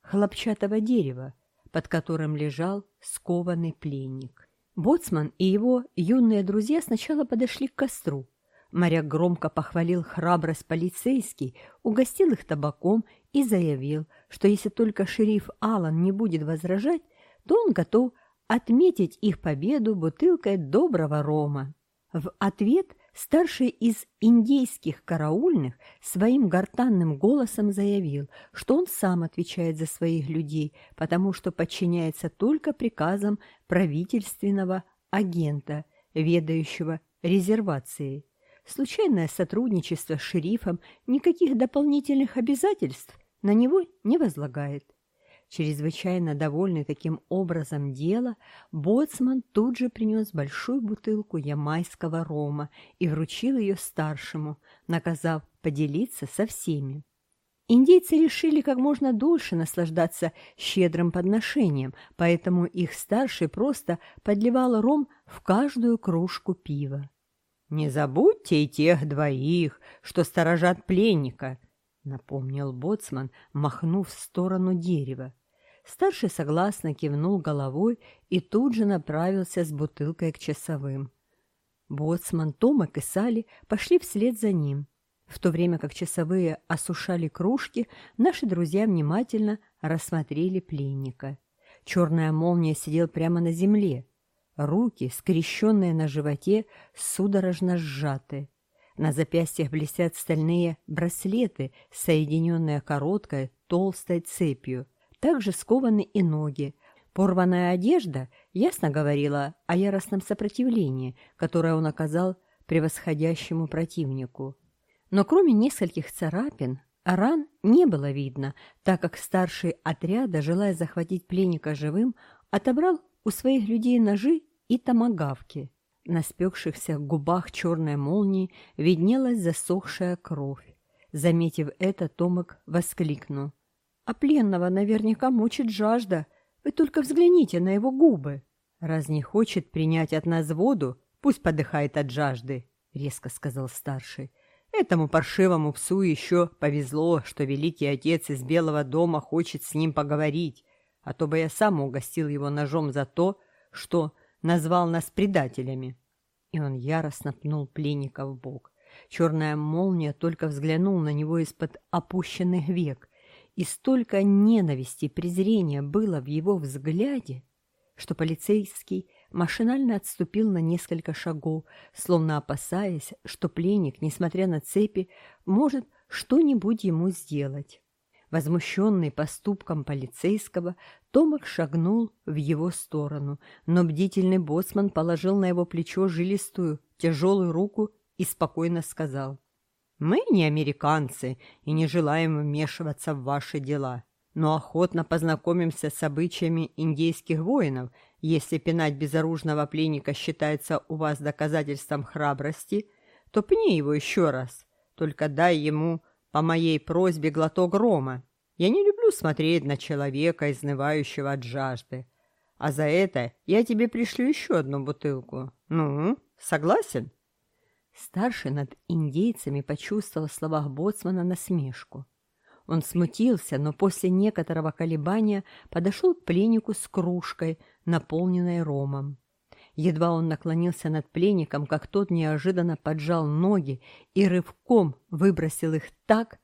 хлопчатого дерева, под которым лежал скованный пленник. Боцман и его юные друзья сначала подошли к костру. Моряк громко похвалил храбрость полицейский, угостил их табаком и заявил, что если только шериф Алан не будет возражать, то он готов отметить их победу бутылкой доброго рома. В ответ Старший из индейских караульных своим гортанным голосом заявил, что он сам отвечает за своих людей, потому что подчиняется только приказам правительственного агента, ведающего резервацией. Случайное сотрудничество с шерифом никаких дополнительных обязательств на него не возлагает. Чрезвычайно довольный таким образом дело, Боцман тут же принес большую бутылку ямайского рома и вручил ее старшему, наказав поделиться со всеми. Индейцы решили как можно дольше наслаждаться щедрым подношением, поэтому их старший просто подливал ром в каждую кружку пива. «Не забудьте и тех двоих, что сторожат пленника», напомнил боцман, махнув в сторону дерева. Старший согласно кивнул головой и тут же направился с бутылкой к часовым. Боцман, Томак и Сали пошли вслед за ним. В то время как часовые осушали кружки, наши друзья внимательно рассмотрели пленника. Черная молния сидел прямо на земле. Руки, скрещенные на животе, судорожно сжаты. На запястьях блестят стальные браслеты, соединенные короткой толстой цепью. Также скованы и ноги. Порванная одежда ясно говорила о яростном сопротивлении, которое он оказал превосходящему противнику. Но кроме нескольких царапин, ран не было видно, так как старший отряда, желая захватить пленника живым, отобрал у своих людей ножи и томагавки наспекшихся губах черной молнии виднелась засохшая кровь. Заметив это, Томик воскликнул. «А пленного наверняка мучит жажда. Вы только взгляните на его губы!» «Раз не хочет принять от нас воду, пусть подыхает от жажды», — резко сказал старший. «Этому паршивому псу еще повезло, что великий отец из Белого дома хочет с ним поговорить, а то бы я сам угостил его ножом за то, что назвал нас предателями. И он яростно пнул пленника в бок. Черная молния только взглянул на него из-под опущенных век, и столько ненависти и презрения было в его взгляде, что полицейский машинально отступил на несколько шагов, словно опасаясь, что пленник, несмотря на цепи, может что-нибудь ему сделать. Возмущенный поступком полицейского, Томик шагнул в его сторону, но бдительный боссман положил на его плечо жилистую, тяжелую руку и спокойно сказал. «Мы не американцы и не желаем вмешиваться в ваши дела, но охотно познакомимся с обычаями индейских воинов. Если пинать безоружного пленника считается у вас доказательством храбрости, то пни его еще раз, только дай ему по моей просьбе глоток рома. Я не люблю смотреть на человека, изнывающего от жажды. А за это я тебе пришлю еще одну бутылку. Ну, согласен?» Старший над индейцами почувствовал в словах Боцмана насмешку. Он смутился, но после некоторого колебания подошел к пленнику с кружкой, наполненной ромом. Едва он наклонился над пленником, как тот неожиданно поджал ноги и рывком выбросил их так,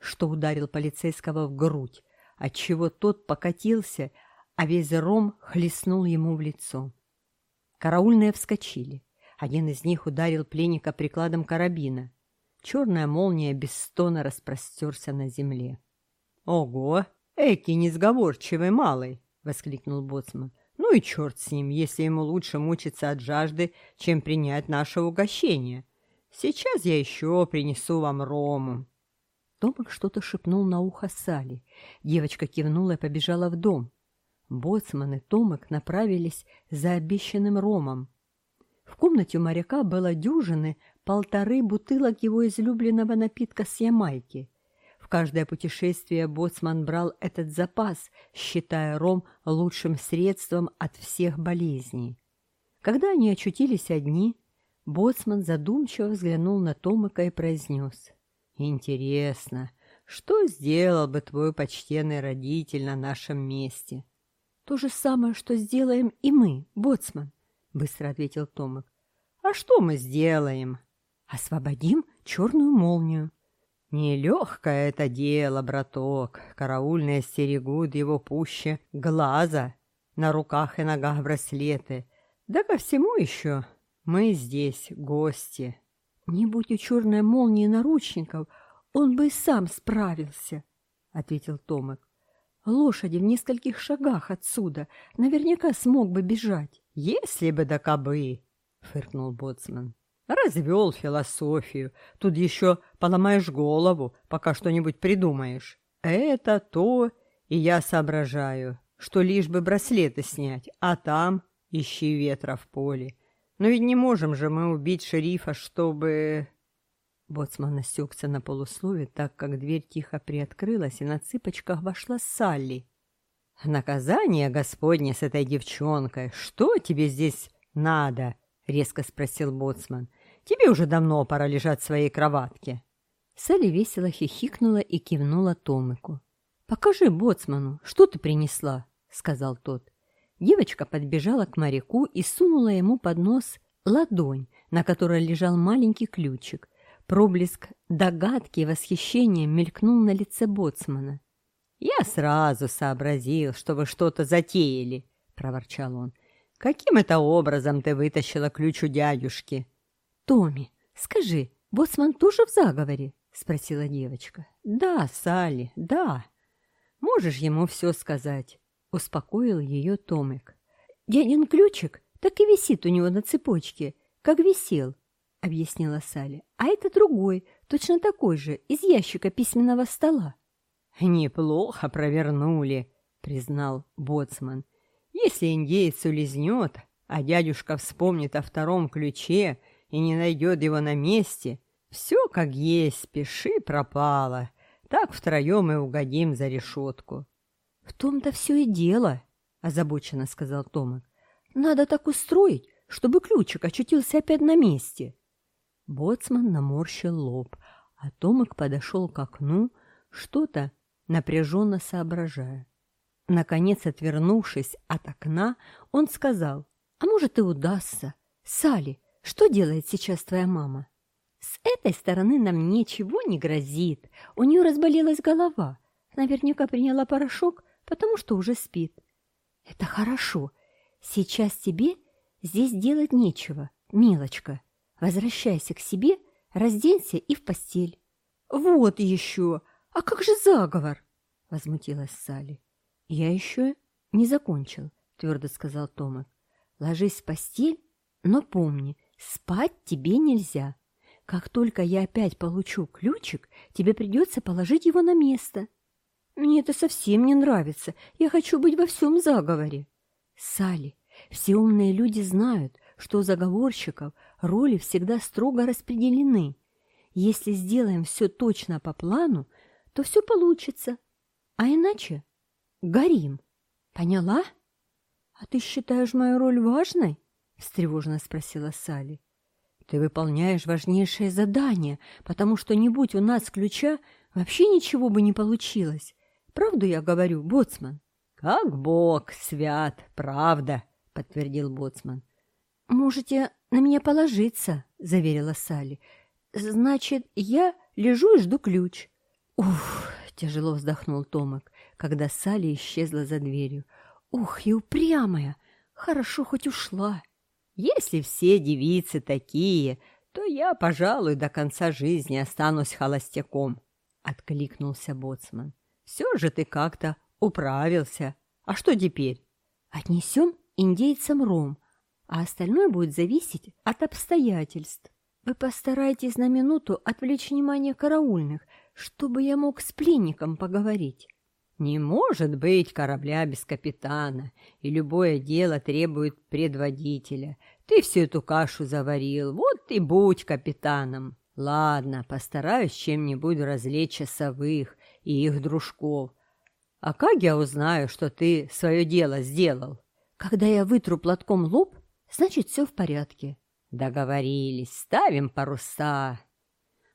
что ударил полицейского в грудь, отчего тот покатился, а весь ром хлестнул ему в лицо. Караульные вскочили. Один из них ударил пленника прикладом карабина. Черная молния без стона распростерся на земле. «Ого! Эки несговорчивый малый!» — воскликнул боцман. «Ну и черт с ним, если ему лучше мучиться от жажды, чем принять наше угощение. Сейчас я еще принесу вам рому». Томик что-то шепнул на ухо Сали. Девочка кивнула и побежала в дом. Боцман и Томик направились за обещанным ромом. В комнате у моряка было дюжины полторы бутылок его излюбленного напитка с Ямайки. В каждое путешествие Боцман брал этот запас, считая ром лучшим средством от всех болезней. Когда они очутились одни, Боцман задумчиво взглянул на Томика и произнес — Интересно, что сделал бы твой почтенный родитель на нашем месте? То же самое, что сделаем и мы, боцман, быстро ответил Томик. А что мы сделаем? Освободим черную молнию. Нелегкое это дело, браток. Караульные стерегут его пуще глаза. На руках и ногах браслеты. Да ко всему еще мы здесь гости. «Не будь у черной молнии наручников, он бы и сам справился», — ответил Томик. «Лошади в нескольких шагах отсюда наверняка смог бы бежать». «Если бы да кобы!» — фыркнул Боцман. «Развел философию. Тут еще поломаешь голову, пока что-нибудь придумаешь. Это то, и я соображаю, что лишь бы браслеты снять, а там ищи ветра в поле. Но ведь не можем же мы убить шерифа, чтобы...» Боцман осекся на полуслове, так как дверь тихо приоткрылась, и на цыпочках вошла Салли. «Наказание Господне с этой девчонкой! Что тебе здесь надо?» — резко спросил Боцман. Тебе уже давно пора лежать в своей кроватке». Салли весело хихикнула и кивнула Девочка подбежала к моряку и сунула ему под нос ладонь, на которой лежал маленький ключик. Проблеск догадки и восхищения мелькнул на лице боцмана. «Я сразу сообразил, что вы что-то затеяли», — проворчал он. «Каким это образом ты вытащила ключ у дядюшки?» «Томми, скажи, боцман тоже в заговоре?» — спросила девочка. «Да, Салли, да. Можешь ему все сказать успокоил ее Томик. «Дядин ключик так и висит у него на цепочке, как висел», — объяснила Салли. «А это другой, точно такой же, из ящика письменного стола».
«Неплохо провернули», — признал Боцман. «Если индеец улизнет, а дядюшка вспомнит о втором ключе и не найдет его на месте, все как есть, пиши пропало. Так втроем и угодим за решетку.
«В том-то все и дело», — озабоченно сказал Томик. «Надо так устроить, чтобы ключик очутился опять на месте». Боцман наморщил лоб, а Томик подошел к окну, что-то напряженно соображая. Наконец, отвернувшись от окна, он сказал, «А может и удастся. Салли, что делает сейчас твоя мама?» «С этой стороны нам ничего не грозит. У нее потому что уже спит. Это хорошо. Сейчас тебе здесь делать нечего, милочка. Возвращайся к себе, разденься и в постель. Вот еще! А как же заговор? Возмутилась Салли. Я еще не закончил, твердо сказал Томас. Ложись в постель, но помни, спать тебе нельзя. Как только я опять получу ключик, тебе придется положить его на место. — «Мне это совсем не нравится. Я хочу быть во всем заговоре». «Салли, все умные люди знают, что у заговорщиков роли всегда строго распределены. Если сделаем все точно по плану, то все получится, а иначе горим. Поняла? А ты считаешь мою роль важной? встревоженно спросила Салли. Ты выполняешь важнейшее задание, потому что не будь у нас ключа, вообще ничего бы не получилось. Правду я говорю, боцман?»
«Как бог свят, правда!» — подтвердил боцман.
«Можете на меня положиться», — заверила Салли. «Значит, я лежу и жду ключ». Ух, тяжело вздохнул Томик, когда Салли исчезла за дверью. «Ух, и упрямая! Хорошо хоть ушла!»
«Если все девицы такие, то я, пожалуй, до конца жизни останусь холостяком», — откликнулся боцман все же ты как-то управился. А что теперь?
Отнесем индейцам ром, а остальное будет зависеть от обстоятельств. Вы постарайтесь на минуту отвлечь внимание караульных, чтобы я мог с пленником поговорить.
Не может быть корабля без капитана, и любое дело требует предводителя. Ты всю эту кашу заварил, вот и будь капитаном. Ладно, постараюсь чем-нибудь развлечь часовых, и их дружков. А как я узнаю, что ты свое дело сделал?
Когда я вытру платком лоб, значит, все в порядке.
Договорились, ставим паруса.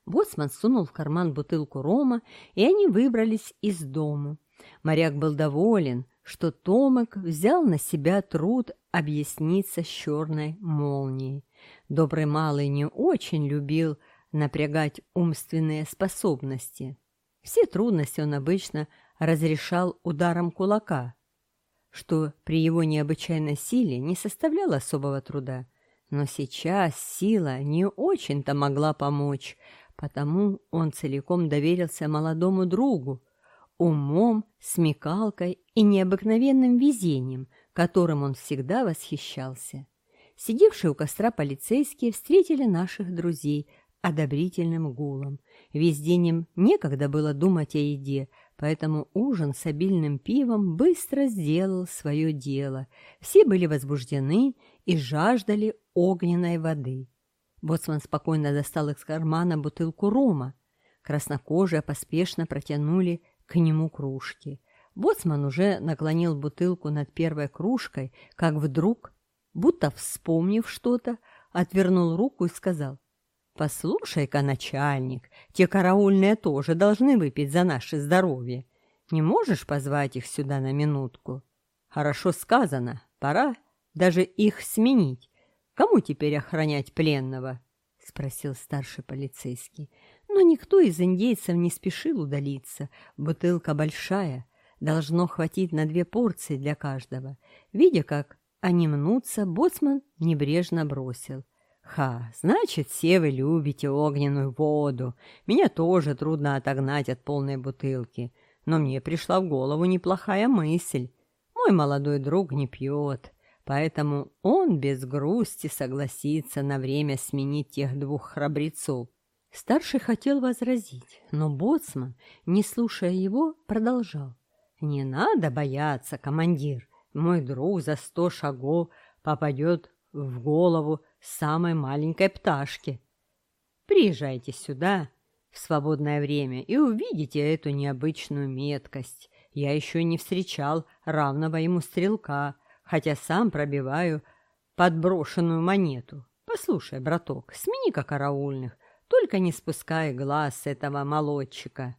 Боцман сунул в карман бутылку рома, и они выбрались из дома. Моряк был доволен, что Томек взял на себя труд объясниться с черной молнией. Добрый малый не очень любил напрягать умственные способности все трудности он обычно разрешал ударом кулака, что при его необычайной силе не составляло особого труда. Но сейчас сила не очень-то могла помочь, потому он целиком доверился молодому другу, умом, смекалкой и необыкновенным везением, которым он всегда восхищался. Сидевшие у костра полицейские встретили наших друзей одобрительным гулом, Весь день им некогда было думать о еде, поэтому ужин с обильным пивом быстро сделал свое дело. Все были возбуждены и жаждали огненной воды. Боцман спокойно достал из кармана бутылку рома. Краснокожие поспешно протянули к нему кружки. Боцман уже наклонил бутылку над первой кружкой, как вдруг, будто вспомнив что-то, отвернул руку и сказал «Послушай-ка, начальник, те караульные тоже должны выпить за наше здоровье. Не можешь позвать их сюда на минутку? Хорошо сказано, пора даже их сменить. Кому теперь охранять пленного?» — спросил старший полицейский. Но никто из индейцев не спешил удалиться. Бутылка большая, должно хватить на две порции для каждого. Видя, как они мнутся, боцман небрежно бросил — Ха, значит, все вы любите огненную воду. Меня тоже трудно отогнать от полной бутылки. Но мне пришла в голову неплохая мысль. Мой молодой друг не пьет, поэтому он без грусти согласится на время сменить тех двух храбрецов. Старший хотел возразить, но боцман, не слушая его, продолжал. «Не надо бояться, командир. Мой друг за сто шагов попадет в голову самой маленькой пташки. Приезжайте сюда в свободное время и увидите эту необычную меткость. Я еще не встречал равного ему стрелка, хотя сам пробиваю подброшенную монету. Послушай, браток, смени-ка караульных, только не спускай глаз с этого молодчика».